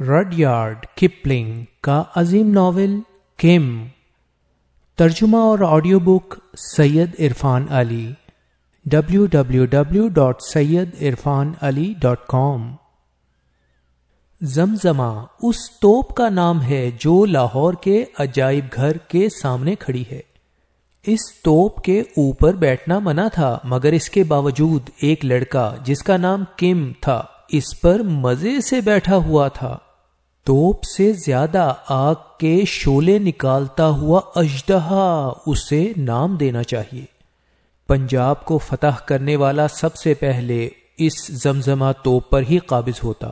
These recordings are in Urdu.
رڈ یارڈ کپلنگ کا عظیم ناول کیم ترجمہ اور audio book Syed Irfan Ali. W W W dot Syed Irfan Ali dot com Zamzama اس توپ کا نام ہے جو لاہور کے عجائب گھر کے سامنے کھڑی ہے. اس توپ کے اوپر بیٹھنا منع تھا، مگر اس کے باوجود ایک لڑکا جس کا نام کم تھا، اس پر مزے سے بیٹھا ہوا تھا۔ توپ سے زیادہ آگ کے شولے نکالتا ہوا اجدہا اسے نام دینا چاہیے۔ پنجاب کو فتح کرنے والا سب سے پہلے اس زمزمہ توپ پر ہی قابض ہوتا۔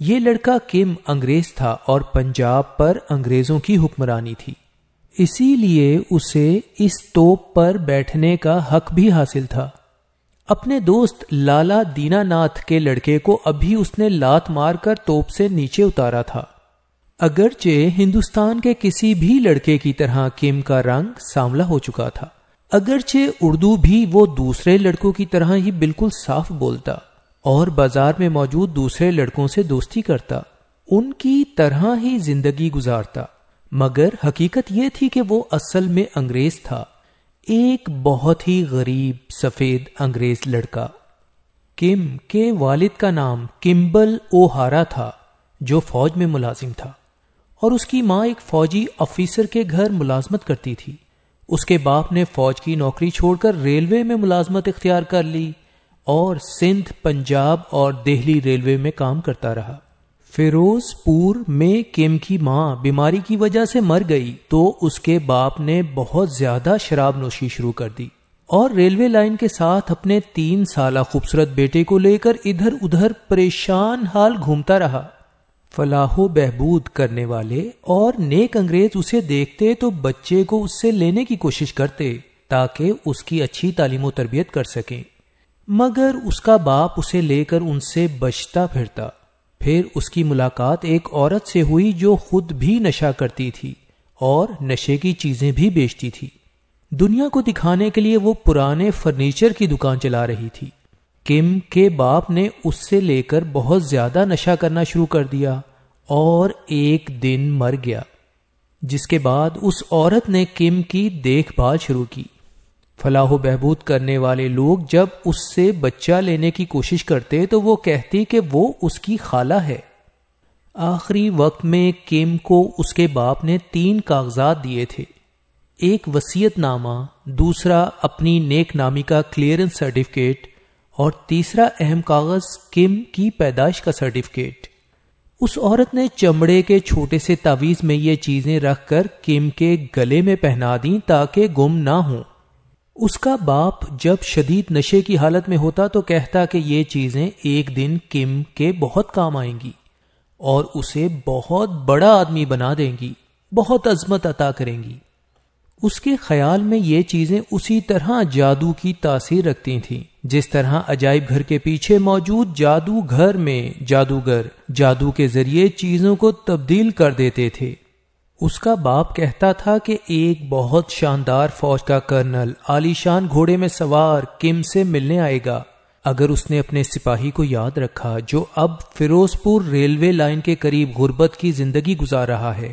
یہ لڑکا کم انگریز تھا اور پنجاب پر انگریزوں کی حکمرانی تھی۔ اسی لیے اسے اس توپ پر بیٹھنے کا حق بھی حاصل تھا۔ اپنے دوست لالا دینا ناتھ کے لڑکے کو ابھی اس نے لات مار کر توپ سے نیچے اتارا تھا۔ اگرچہ ہندوستان کے کسی بھی لڑکے کی طرح کیم کا رنگ ساملا ہو چکا تھا، اگرچہ اردو بھی وہ دوسرے لڑکوں کی طرح ہی بالکل صاف بولتا اور بازار میں موجود دوسرے لڑکوں سے دوستی کرتا، ان کی طرح ہی زندگی گزارتا۔ مگر حقیقت یہ تھی کہ وہ اصل میں انگریز تھا۔ ایک بہت ہی غریب سفید انگریز لڑکا کم کے والد کا نام کمبل او ہارا تھا، جو فوج میں ملازم تھا۔ اور اس کی ماں ایک فوجی آفیسر کے گھر ملازمت کرتی تھی۔ اس کے باپ نے فوج کی نوکری چھوڑ کر ریلوے میں ملازمت اختیار کر لی اور سندھ، پنجاب اور دہلی ریلوے میں کام کرتا رہا۔ فیروز پور میں کیم کی ماں بیماری کی وجہ سے مر گئی تو اس کے باپ نے بہت زیادہ شراب نوشی شروع کر دی اور ریلوے لائن کے ساتھ اپنے تین سالہ خوبصورت بیٹے کو لے کر ادھر ادھر پریشان حال گھومتا رہا۔ فلاح و بہبود کرنے والے اور نیک انگریز اسے دیکھتے تو بچے کو اس سے لینے کی کوشش کرتے تاکہ اس کی اچھی تعلیم و تربیت کر سکیں۔ مگر اس کا باپ اسے لے کر ان سے بچتا پھرتا۔ پھر اس کی ملاقات ایک عورت سے ہوئی جو خود بھی نشہ کرتی تھی اور نشے کی چیزیں بھی بیچتی تھی۔ دنیا کو دکھانے کے لیے وہ پرانے فرنیچر کی دکان چلا رہی تھی۔ کم کے باپ نے اس سے لے کر بہت زیادہ نشہ کرنا شروع کر دیا اور ایک دن مر گیا، جس کے بعد اس عورت نے کم کی دیکھ بھال شروع کی۔ فلاح و بہبود کرنے والے لوگ جب اس سے بچہ لینے کی کوشش کرتے تو وہ کہتی کہ وہ اس کی خالہ ہے۔ آخری وقت میں کیم کو اس کے باپ نے تین کاغذات دیے تھے۔ ایک وسیعت نامہ، دوسرا اپنی نیک نامی کا کلیئرنس سرٹیفکیٹ اور تیسرا اہم کاغذ کم کی پیدائش کا سرٹیفکیٹ اس عورت نے چمڑے کے چھوٹے سے تعویز میں یہ چیزیں رکھ کر کم کے گلے میں پہنا دیں تاکہ گم نہ ہوں۔ اس کا باپ جب شدید نشے کی حالت میں ہوتا تو کہتا کہ یہ چیزیں ایک دن کم کے بہت کام آئیں گی اور اسے بہت بڑا آدمی بنا دیں گی، بہت عظمت عطا کریں گی۔ اس کے خیال میں یہ چیزیں اسی طرح جادو کی تاثیر رکھتی تھیں۔ جس طرح عجائب گھر کے پیچھے موجود جادو گھر میں جادوگر جادو کے ذریعے چیزوں کو تبدیل کر دیتے تھے۔ اس کا باپ کہتا تھا کہ ایک بہت شاندار فوج کا کرنل عالیشان گھوڑے میں سوار کم سے ملنے آئے گا۔ اگر اس نے اپنے سپاہی کو یاد رکھا جو اب فیروز پور ریلوے لائن کے قریب غربت کی زندگی گزار رہا ہے۔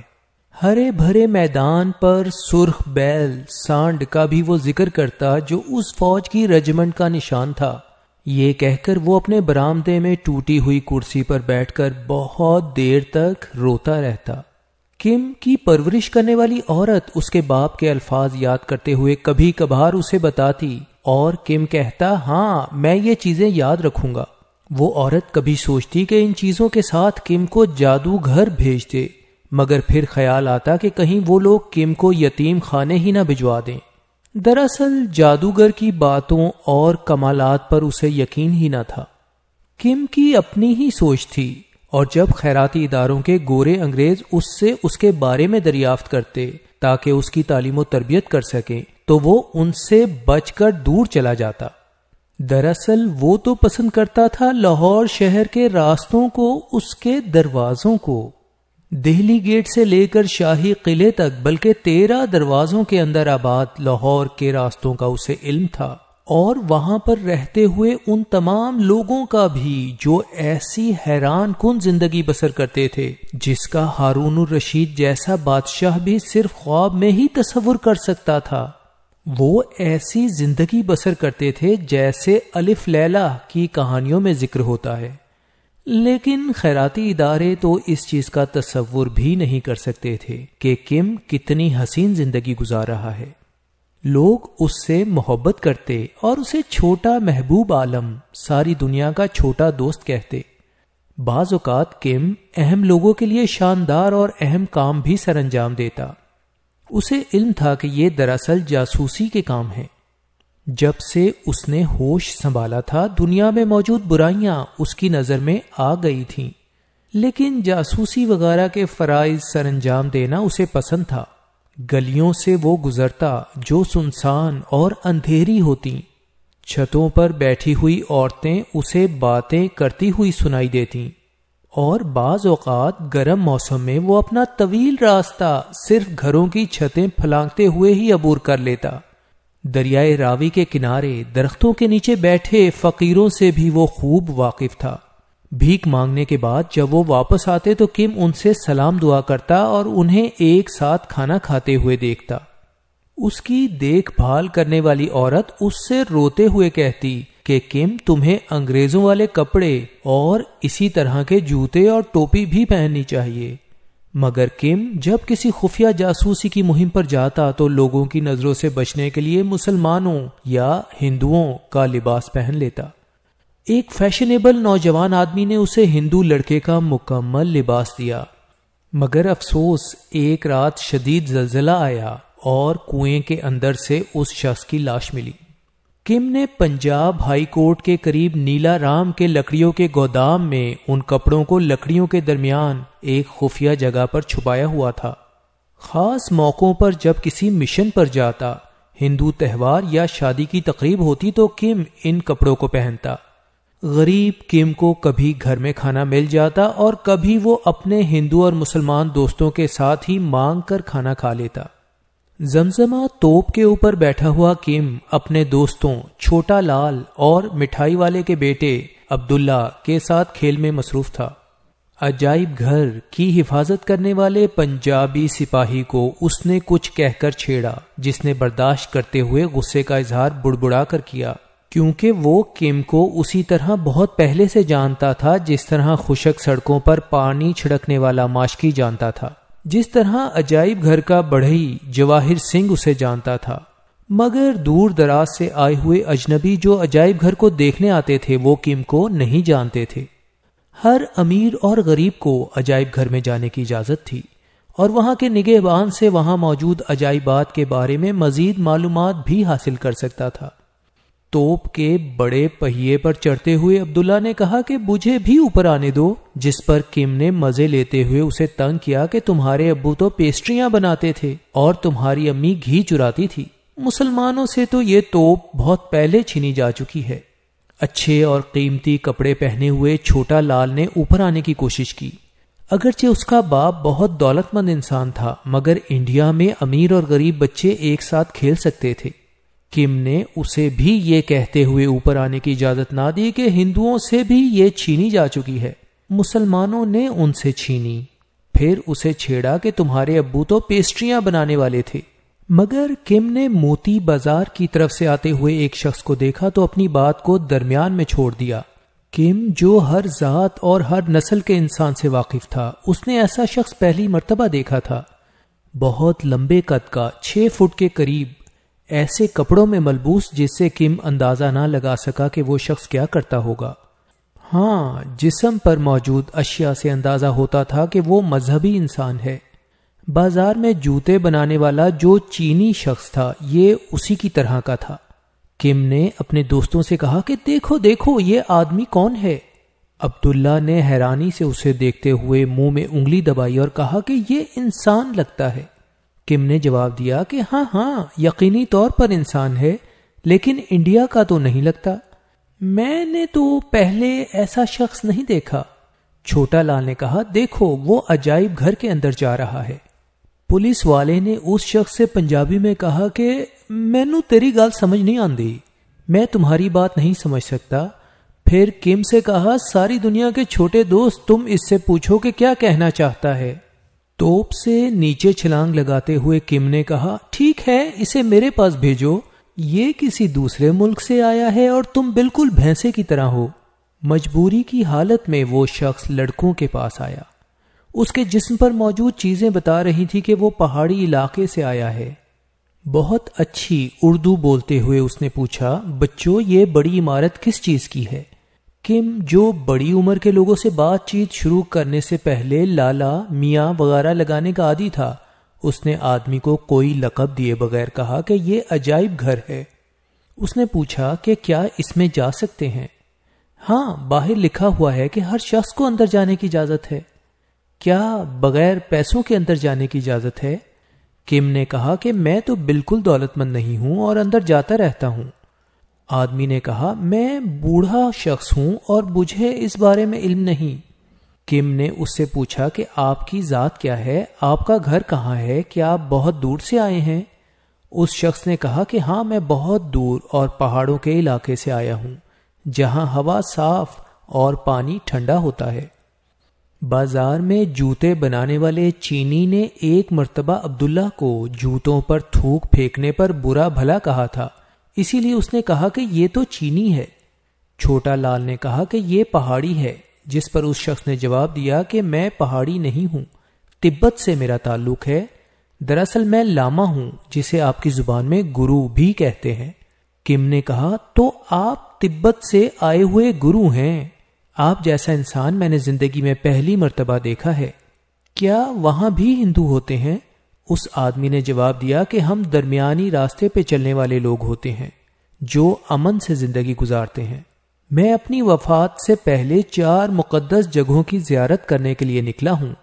ہرے بھرے میدان پر سرخ بیل سانڈ کا بھی وہ ذکر کرتا جو اس فوج کی رجمنٹ کا نشان تھا۔ یہ کہہ کر وہ اپنے برامدے میں ٹوٹی ہوئی کرسی پر بیٹھ کر بہت دیر تک روتا رہتا۔ کم کی پرورش کرنے والی عورت اس کے باپ کے الفاظ یاد کرتے ہوئے کبھی کبھار اسے بتاتی، اور کم کہتا ہاں میں یہ چیزیں یاد رکھوں گا۔ وہ عورت کبھی سوچتی کہ ان چیزوں کے ساتھ کم کو جادو گھر بھیج دے، مگر پھر خیال آتا کہ کہیں وہ لوگ کم کو یتیم خانے ہی نہ بھجوا دیں۔ دراصل، جادوگر کی باتوں اور کمالات پر اسے یقین ہی نہ تھا۔ کم کی اپنی ہی سوچ تھی۔ اور جب خیراتی اداروں کے گورے انگریز اس سے اس کے بارے میں دریافت کرتے تاکہ اس کی تعلیم و تربیت کر سکیں، تو وہ ان سے بچ کر دور چلا جاتا۔ دراصل وہ تو پسند کرتا تھا لاہور شہر کے راستوں کو، اس کے دروازوں کو۔ دہلی گیٹ سے لے کر شاہی قلعے تک، بلکہ تیرہ دروازوں کے اندر آباد لاہور کے راستوں کا اسے علم تھا۔ اور وہاں پر رہتے ہوئے ان تمام لوگوں کا بھی جو ایسی حیران کن زندگی بسر کرتے تھے، جس کا ہارون الرشید جیسا بادشاہ بھی صرف خواب میں ہی تصور کر سکتا تھا۔ وہ ایسی زندگی بسر کرتے تھے جیسے الف لیلا کی کہانیوں میں ذکر ہوتا ہے۔ لیکن خیراتی ادارے تو اس چیز کا تصور بھی نہیں کر سکتے تھے کہ کم کتنی حسین زندگی گزار رہا ہے۔ لوگ اس سے محبت کرتے اور اسے چھوٹا محبوب عالم، ساری دنیا کا چھوٹا دوست کہتے۔ بعض اوقات کم اہم لوگوں کے لیے شاندار اور اہم کام بھی سر انجام دیتا۔ اسے علم تھا کہ یہ دراصل جاسوسی کے کام ہے جب سے اس نے ہوش سنبھالا تھا، دنیا میں موجود برائیاں اس کی نظر میں آ گئی تھیں۔ لیکن جاسوسی وغیرہ کے فرائض سر انجام دینا اسے پسند تھا۔ گلیوں سے وہ گزرتا جو سنسان اور اندھیری ہوتی۔ چھتوں پر بیٹھی ہوئی عورتیں اسے باتیں کرتی ہوئی سنائی دیتی اور بعض اوقات گرم موسم میں وہ اپنا طویل راستہ صرف گھروں کی چھتیں پھلانگتے ہوئے ہی عبور کر لیتا۔ دریائے راوی کے کنارے درختوں کے نیچے بیٹھے فقیروں سے بھی وہ خوب واقف تھا۔ بھیک مانگنے کے بعد جب وہ واپس آتے تو کم ان سے سلام دعا کرتا اور انہیں ایک ساتھ کھانا کھاتے ہوئے دیکھتا۔ اس کی دیکھ بھال کرنے والی عورت اس سے روتے ہوئے کہتی کہ کم تمہیں انگریزوں والے کپڑے اور اسی طرح کے جوتے اور ٹوپی بھی پہننی چاہیے۔ مگر کم جب کسی خفیہ جاسوسی کی مہم پر جاتا تو لوگوں کی نظروں سے بچنے کے لیے مسلمانوں یا ہندوؤں کا لباس پہن لیتا۔ ایک فیشنیبل نوجوان آدمی نے اسے ہندو لڑکے کا مکمل لباس دیا۔ مگر افسوس، ایک رات شدید زلزلہ آیا اور کنویں کے اندر سے اس شخص کی لاش ملی۔ کم نے پنجاب ہائی کورٹ کے قریب نیلا رام کے لکڑیوں کے گودام میں ان کپڑوں کو لکڑیوں کے درمیان ایک خفیہ جگہ پر چھپایا ہوا تھا۔ خاص موقعوں پر جب کسی مشن پر جاتا، ہندو تہوار یا شادی کی تقریب ہوتی تو کم ان کپڑوں کو پہنتا۔ غریب کم کو کبھی گھر میں کھانا مل جاتا اور کبھی وہ اپنے ہندو اور مسلمان دوستوں کے ساتھ ہی مانگ کر کھانا کھا لیتا۔ زمزمہ توپ کے اوپر بیٹھا ہوا کم اپنے دوستوں چھوٹا لال اور مٹھائی والے کے بیٹے عبداللہ کے ساتھ کھیل میں مصروف تھا۔ عجائب گھر کی حفاظت کرنے والے پنجابی سپاہی کو اس نے کچھ کہہ کر چھیڑا، جس نے برداشت کرتے ہوئے غصے کا اظہار بڑبڑا کر کیا۔ کیونکہ وہ کم کو اسی طرح بہت پہلے سے جانتا تھا جس طرح خشک سڑکوں پر پانی چھڑکنے والا ماشکی جانتا تھا۔ جس طرح عجائب گھر کا بڑھئی جواہر سنگھ اسے جانتا تھا۔ مگر دور دراز سے آئے ہوئے اجنبی جو عجائب گھر کو دیکھنے آتے تھے وہ کم کو نہیں جانتے تھے۔ ہر امیر اور غریب کو عجائب گھر میں جانے کی اجازت تھی۔ اور وہاں کے نگہ بان سے وہاں موجود عجائبات کے بارے میں مزید معلومات بھی حاصل کر سکتا تھا۔ توپ کے بڑے پہیے پر چڑھتے ہوئے عبداللہ نے کہا کہ مجھے بھی اوپر آنے دو، جس پر کم نے مزے لیتے ہوئے اسے تنگ کیا کہ تمہارے ابو تو پیسٹریاں بناتے تھے اور تمہاری امی گھی چراتی تھی۔ مسلمانوں سے تو یہ توپ بہت پہلے چھینی جا چکی ہے۔ اچھے اور قیمتی کپڑے پہنے ہوئے چھوٹا لال نے اوپر آنے کی کوشش کی۔ اگرچہ اس کا باپ بہت دولت مند انسان تھا، مگر انڈیا میں امیر اور غریب بچے ایک ساتھ کھیل سکتے تھے۔ کم نے اسے بھی یہ کہتے ہوئے اوپر آنے کی اجازت نہ دی کہ ہندوؤں سے بھی یہ چھینی جا چکی ہے۔ مسلمانوں نے ان سے چھینی۔ پھر اسے چھیڑا کہ تمہارے ابو تو پیسٹریاں بنانے والے تھے۔ مگر کم نے موتی بازار کی طرف سے آتے ہوئے ایک شخص کو دیکھا تو اپنی بات کو درمیان میں چھوڑ دیا۔ کم جو ہر ذات اور ہر نسل کے انسان سے واقف تھا، اس نے ایسا شخص پہلی مرتبہ دیکھا تھا۔ بہت لمبے قد کا، چھ فٹ کے قریب۔ ایسے کپڑوں میں ملبوس جس سے کم اندازہ نہ لگا سکا کہ وہ شخص کیا کرتا ہوگا۔ ہاں جسم پر موجود اشیاء سے اندازہ ہوتا تھا کہ وہ مذہبی انسان ہے۔ بازار میں جوتے بنانے والا جو چینی شخص تھا، یہ اسی کی طرح کا تھا۔ کم نے اپنے دوستوں سے کہا کہ دیکھو دیکھو، یہ آدمی کون ہے؟ عبداللہ نے حیرانی سے اسے دیکھتے ہوئے منہ میں انگلی دبائی اور کہا کہ یہ انسان لگتا ہے۔ کم نے جواب دیا کہ ہاں ہاں یقینی طور پر انسان ہے، لیکن انڈیا کا تو نہیں لگتا۔ میں نے تو پہلے ایسا شخص نہیں دیکھا۔ چھوٹا لال نے کہا، دیکھو، وہ عجائب گھر کے اندر جا رہا ہے۔ پولیس والے نے اس شخص سے پنجابی میں کہا کہ مینو تیری گال سمجھ نہیں آندی۔ میں تمہاری بات نہیں سمجھ سکتا۔ پھر کم سے کہا، ساری دنیا کے چھوٹے دوست، تم اس سے پوچھو کہ کیا کہنا چاہتا ہے۔ توپ سے نیچے چھلانگ لگاتے ہوئے کم نے کہا، ٹھیک ہے، اسے میرے پاس بھیجو۔ یہ کسی دوسرے ملک سے آیا ہے اور تم بالکل بھینسے کی طرح ہو۔ مجبوری کی حالت میں وہ شخص لڑکوں کے پاس آیا۔ اس کے جسم پر موجود چیزیں بتا رہی تھی کہ وہ پہاڑی علاقے سے آیا ہے۔ بہت اچھی اردو بولتے ہوئے اس نے پوچھا، بچوں، یہ بڑی عمارت کس چیز کی ہے؟ کم جو بڑی عمر کے لوگوں سے بات چیت شروع کرنے سے پہلے لالا میاں وغیرہ لگانے کا عادی تھا۔ اس نے آدمی کو کوئی لقب دیے بغیر کہا کہ یہ عجائب گھر ہے۔ اس نے پوچھا کہ کیا اس میں جا سکتے ہیں؟ ہاں باہر لکھا ہوا ہے کہ ہر شخص کو اندر جانے کی اجازت ہے۔ کیا بغیر پیسوں کے اندر جانے کی اجازت ہے؟ کم نے کہا کہ میں تو بالکل دولت مند نہیں ہوں اور اندر جاتا رہتا ہوں۔ آدمی نے کہا، میں بوڑھا شخص ہوں اور مجھے اس بارے میں علم نہیں۔ کم نے اس سے پوچھا کہ آپ کی ذات کیا ہے؟ آپ کا گھر کہاں ہے؟ کیا آپ بہت دور سے آئے ہیں؟ اس شخص نے کہا کہ ہاں میں بہت دور اور پہاڑوں کے علاقے سے آیا ہوں، جہاں ہوا صاف اور پانی ٹھنڈا ہوتا ہے۔ بازار میں جوتے بنانے والے چینی نے ایک مرتبہ عبداللہ کو جوتوں پر تھوک پھینکنے پر برا بھلا کہا تھا۔ اسی لیے اس نے کہا کہ یہ تو چینی ہے۔ چھوٹا لال نے کہا کہ یہ پہاڑی ہے، جس پر اس شخص نے جواب دیا کہ میں پہاڑی نہیں ہوں، تبت سے میرا تعلق ہے۔ دراصل میں لاما ہوں، جسے آپ کی زبان میں گرو بھی کہتے ہیں۔ کم نے کہا، تو آپ تبت سے آئے ہوئے گرو ہیں۔ آپ جیسا انسان میں نے زندگی میں پہلی مرتبہ دیکھا ہے، کیا وہاں بھی ہندو ہوتے ہیں؟ اس آدمی نے جواب دیا کہ ہم درمیانی راستے پہ چلنے والے لوگ ہوتے ہیں جو امن سے زندگی گزارتے ہیں۔ میں اپنی وفات سے پہلے چار مقدس جگہوں کی زیارت کرنے کے لیے نکلا ہوں۔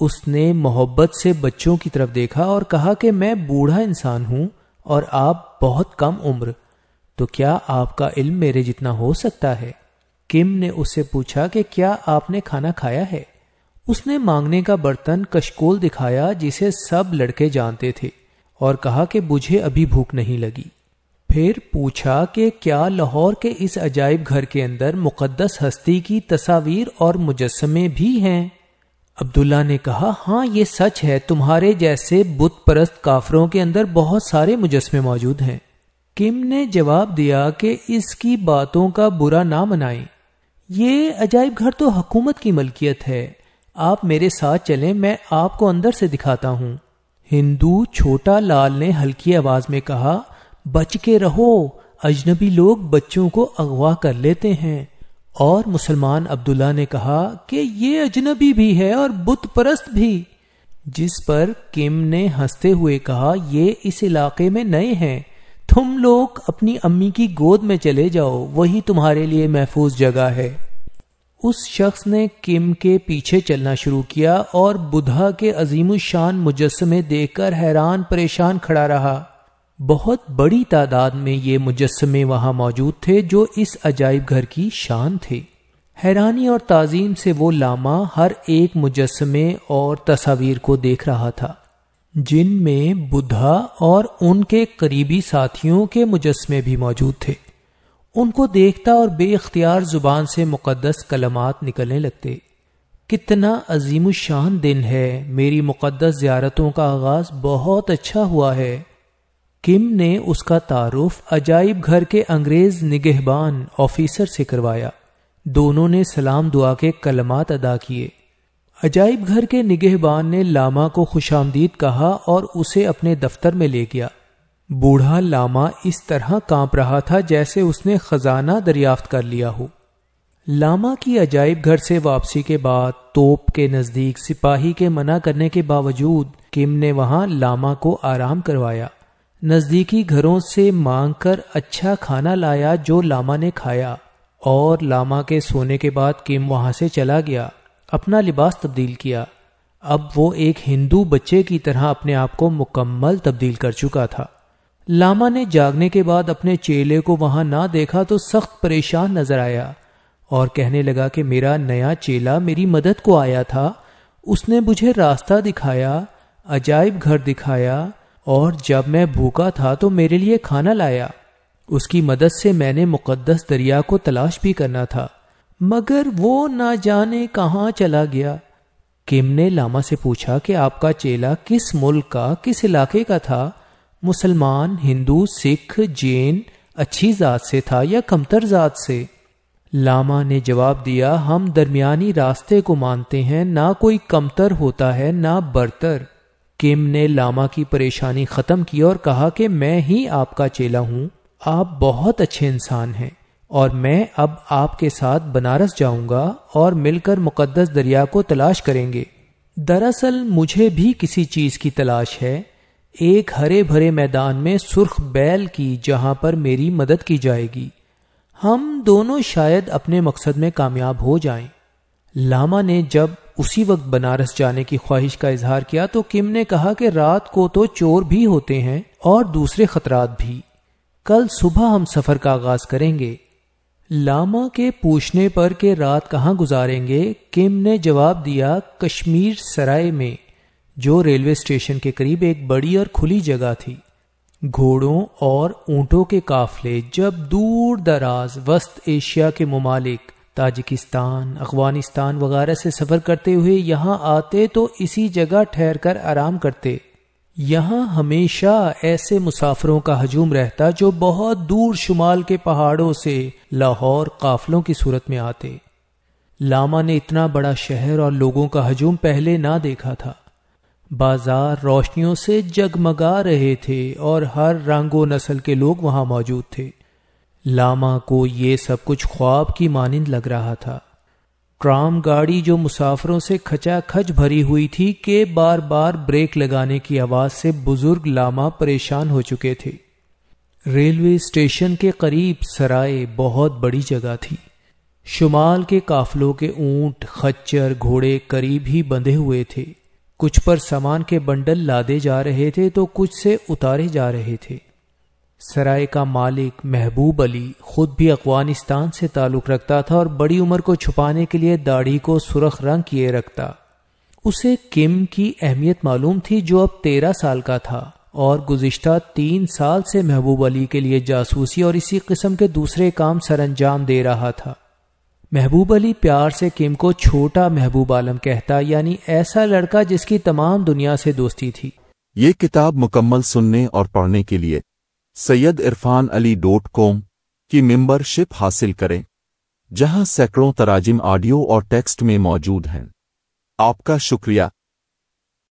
اس نے محبت سے بچوں کی طرف دیکھا اور کہا کہ میں بوڑھا انسان ہوں اور آپ بہت کم عمر۔ تو کیا آپ کا علم میرے جتنا ہو سکتا ہے؟ کم نے اس سے پوچھا کہ کیا آپ نے کھانا کھایا ہے؟ اس نے مانگنے کا برتن کشکول دکھایا جسے سب لڑکے جانتے تھے اور کہا کہ مجھے ابھی بھوک نہیں لگی۔ پھر پوچھا کہ کیا لاہور کے اس عجائب گھر کے اندر مقدس ہستی کی تصاویر اور مجسمے بھی ہیں؟ عبداللہ نے کہا ہاں یہ سچ ہے، تمہارے جیسے بت پرست کافروں کے اندر بہت سارے مجسمے موجود ہیں۔ کم نے جواب دیا کہ اس کی باتوں کا برا نہ منائیں۔ یہ عجائب گھر تو حکومت کی ملکیت ہے۔ آپ میرے ساتھ چلیں، میں آپ کو اندر سے دکھاتا ہوں۔ ہندو چھوٹا لال نے ہلکی آواز میں کہا، بچ کے رہو، اجنبی لوگ بچوں کو اغوا کر لیتے ہیں۔ اور مسلمان عبداللہ نے کہا کہ یہ اجنبی بھی ہے اور بت پرست بھی۔ جس پر کم نے ہنستے ہوئے کہا، یہ اس علاقے میں نئے ہیں۔ تم لوگ اپنی امی کی گود میں چلے جاؤ، وہی تمہارے لیے محفوظ جگہ ہے۔ اس شخص نے کم کے پیچھے چلنا شروع کیا اور بدھا کے عظیم الشان مجسمے دیکھ کر حیران پریشان کھڑا رہا۔ بہت بڑی تعداد میں یہ مجسمے وہاں موجود تھے جو اس عجائب گھر کی شان تھے۔ حیرانی اور تعظیم سے وہ لاما ہر ایک مجسمے اور تصاویر کو دیکھ رہا تھا، جن میں بدھا اور ان کے قریبی ساتھیوں کے مجسمے بھی موجود تھے۔ ان کو دیکھتا اور بے اختیار زبان سے مقدس کلمات نکلنے لگتے۔ کتنا عظیم الشان دن ہے۔ میری مقدس زیارتوں کا آغاز بہت اچھا ہوا ہے۔ کم نے اس کا تعارف عجائب گھر کے انگریز نگہبان آفیسر سے کروایا۔ دونوں نے سلام دعا کے کلمات ادا کیے۔ عجائب گھر کے نگہبان نے لاما کو خوش آمدید کہا اور اسے اپنے دفتر میں لے گیا۔ بوڑھا لاما اس طرح کانپ رہا تھا جیسے اس نے خزانہ دریافت کر لیا ہو۔ لاما کی عجائب گھر سے واپسی کے بعد توپ کے نزدیک سپاہی کے منع کرنے کے باوجود کم نے وہاں لاما کو آرام کروایا۔ نزدیکی گھروں سے مانگ کر اچھا کھانا لایا جو لاما نے کھایا۔ اور لاما کے سونے کے بعد کم وہاں سے چلا گیا، اپنا لباس تبدیل کیا۔ اب وہ ایک ہندو بچے کی طرح اپنے آپ کو مکمل تبدیل کر چکا تھا۔ لاما نے جاگنے کے بعد اپنے چیلے کو وہاں نہ دیکھا تو سخت پریشان نظر آیا اور کہنے لگا کہ میرا نیا چیلا میری مدد کو آیا تھا، اس نے مجھے راستہ دکھایا، عجائب گھر دکھایا اور جب میں بھوکا تھا تو میرے لیے کھانا لایا۔ اس کی مدد سے میں نے مقدس دریا کو تلاش بھی کرنا تھا، مگر وہ نہ جانے کہاں چلا گیا۔ کم نے لاما سے پوچھا کہ آپ کا چیلا کس ملک کا، کس علاقے کا تھا؟ مسلمان، ہندو، سکھ، جین، اچھی ذات سے تھا یا کمتر ذات سے؟ لاما نے جواب دیا، ہم درمیانی راستے کو مانتے ہیں، نہ کوئی کمتر ہوتا ہے، نہ برتر۔ کم نے لاما کی پریشانی ختم کی اور کہا کہ میں ہی آپ کا چیلا ہوں۔ آپ بہت اچھے انسان ہیں اور میں اب آپ کے ساتھ بنارس جاؤں گا اور مل کر مقدس دریا کو تلاش کریں گے۔ دراصل مجھے بھی کسی چیز کی تلاش ہے۔ ایک ہرے بھرے میدان میں سرخ بیل کی جہاں پر میری مدد کی جائے گی۔ ہم دونوں شاید اپنے مقصد میں کامیاب ہو جائیں۔ لاما نے جب اسی وقت بنارس جانے کی خواہش کا اظہار کیا تو کم نے کہا کہ رات کو تو چور بھی ہوتے ہیں اور دوسرے خطرات بھی۔ کل صبح ہم سفر کا آغاز کریں گے۔ لاما کے پوچھنے پر کہ رات کہاں گزاریں گے، کم نے جواب دیا، کشمیر سرائے میں۔ جو ریلوے اسٹیشن کے قریب ایک بڑی اور کھلی جگہ تھی۔ گھوڑوں اور اونٹوں کے قافلے جب دور دراز وسط ایشیا کے ممالک تاجکستان، افغانستان وغیرہ سے سفر کرتے ہوئے یہاں آتے تو اسی جگہ ٹھہر کر آرام کرتے۔ یہاں ہمیشہ ایسے مسافروں کا ہجوم رہتا جو بہت دور شمال کے پہاڑوں سے لاہور قافلوں کی صورت میں آتے۔ لاما نے اتنا بڑا شہر اور لوگوں کا ہجوم پہلے نہ دیکھا تھا۔ بازار روشنیوں سے جگمگا رہے تھے اور ہر رنگ و نسل کے لوگ وہاں موجود تھے۔ لاما کو یہ سب کچھ خواب کی مانند لگ رہا تھا۔ ٹرام گاڑی جو مسافروں سے کھچا کھچ بھری ہوئی تھی کہ بار بار بریک لگانے کی آواز سے بزرگ لاما پریشان ہو چکے تھے۔ ریلوے اسٹیشن کے قریب سرائے بہت بڑی جگہ تھی۔ شمال کے قافلوں کے اونٹ، خچر، گھوڑے قریب ہی بندھے ہوئے تھے۔ کچھ پر سامان کے بنڈل لادے جا رہے تھے تو کچھ سے اتارے جا رہے تھے۔ سرائے کا مالک محبوب علی خود بھی افغانستان سے تعلق رکھتا تھا اور بڑی عمر کو چھپانے کے لیے داڑھی کو سرخ رنگ کیے رکھتا۔ اسے کم کی اہمیت معلوم تھی جو اب تیرہ سال کا تھا اور گزشتہ تین سال سے محبوب علی کے لیے جاسوسی اور اسی قسم کے دوسرے کام سر انجام دے رہا تھا۔ محبوب علی پیار سے کم کو چھوٹا محبوب عالم کہتا یعنی ایسا لڑکا جس کی تمام دنیا سے دوستی تھی۔ یہ کتاب مکمل سننے اور پڑھنے کے لیے سید عرفان علی ڈوٹ کوم کی ممبر شپ حاصل کریں، جہاں سینکڑوں تراجم آڈیو اور ٹیکسٹ میں موجود ہیں۔ آپ کا شکریہ۔